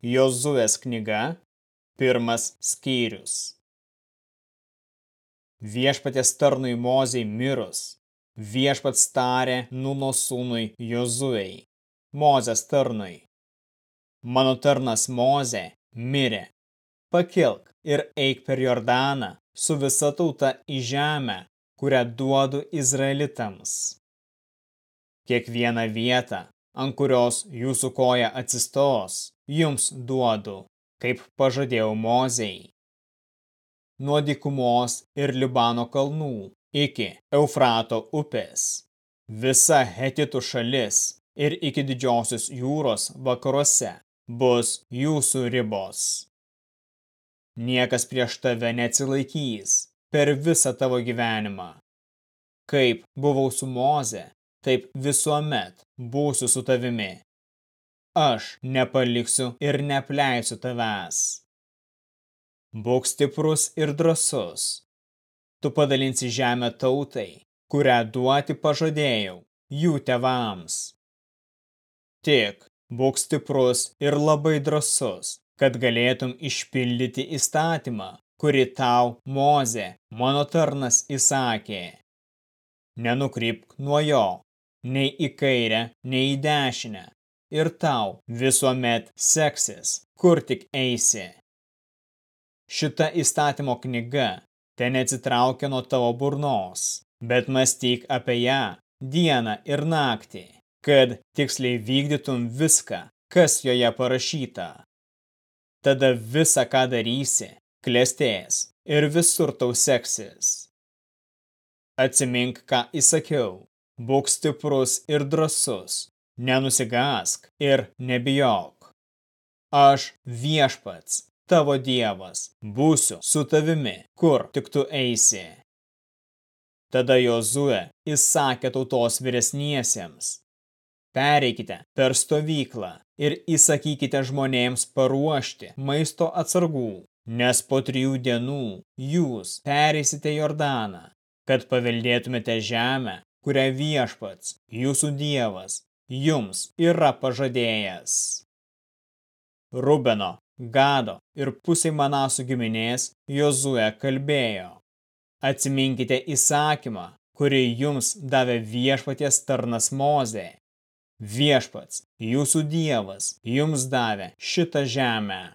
Jozuės knyga, pirmas skyrius. Viešpatės tarnui Mozei mirus, viešpats tarė Nuno sūnui Jozuei, Mozės tarnui. Mano tarnas Mozė mirė. Pakilk ir eik per Jordaną su visa tauta į žemę, kurią duodu Izraelitams. Kiekvieną vietą, ant kurios jūsų koja atsistos, jums duodu, kaip pažadėjau Mozei. Nuo dykumos ir Libano kalnų iki Eufrato upės, visa Hetitų šalis ir iki didžiosios jūros vakaruose bus jūsų ribos. Niekas prieš tave neatsilaikys per visą tavo gyvenimą. Kaip buvau su Moze, taip visuomet būsiu su tavimi. Aš nepaliksiu ir nepleisiu tavęs. Būk stiprus ir drasus. Tu padalinsi žemę tautai, kurią duoti pažadėjau jų tevams. Tik būk stiprus ir labai drasus, kad galėtum išpildyti įstatymą, kurį tau Mozė, mano tarnas, įsakė. Nenukrypk nuo jo, nei į kairę, nei į dešinę, ir tau visuomet seksis, kur tik eisi. Šita įstatymo knyga ten atsitraukia nuo tavo burnos, bet mąstyk apie ją dieną ir naktį, kad tiksliai vykdytum viską, kas joje parašyta. Tada visa, ką darysi, klestės ir visur tau seksis. Atsimink, ką įsakiau, būk stiprus ir drasus, nenusigask ir nebijok. Aš viešpats, tavo dievas, būsiu su tavimi, kur tik tu eisi. Tada Jozue įsakė tautos vyresniesiems. Pereikite per stovyklą ir įsakykite žmonėms paruošti maisto atsargų, nes po trijų dienų jūs pereisite Jordaną, kad paveldėtumėte žemę, kurią viešpats, jūsų dievas, jums yra pažadėjęs. Rubeno, Gado ir pusiai Manasų giminės Jozue kalbėjo. Atsiminkite įsakymą, kurį jums davė viešpaties tarnas Mozė. Viešpats, jūsų dievas, jums davė šitą žemę.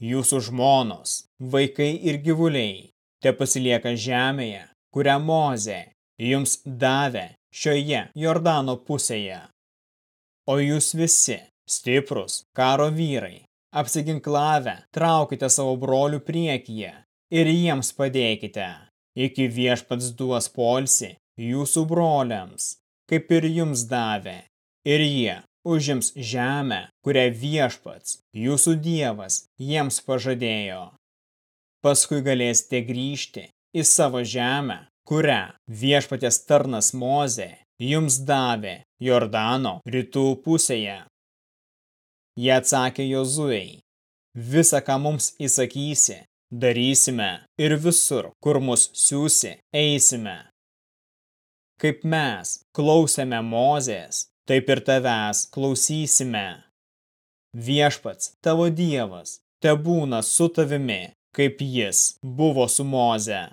Jūsų žmonos, vaikai ir gyvuliai te pasilieka žemėje, kurią Mozė, jums davė šioje Jordano pusėje. O jūs visi, stiprus karo vyrai, apsiginklavę, traukite savo brolių priekyje ir jiems padėkite, iki viešpats duos polsi jūsų broliams, kaip ir jums davė, ir jie užims žemę, kurią viešpats, jūsų dievas, jiems pažadėjo. Paskui galėsite grįžti į savo žemę, kurią viešpatės tarnas Mozė jums davė Jordano rytų pusėje. Jie atsakė Jozuei, visą, ką mums įsakysi, darysime ir visur, kur mus siūsi, eisime. Kaip mes klausėme Mozės, taip ir tavęs klausysime. Viešpats, tavo dievas, te būna su tavimi, kaip jis buvo su Moze.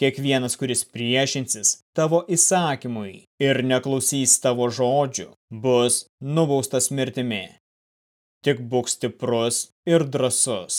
Kiekvienas, kuris priešinsis tavo įsakymui ir neklausys tavo žodžių, bus nubaustas mirtimi. Tik būk stiprus ir drasus.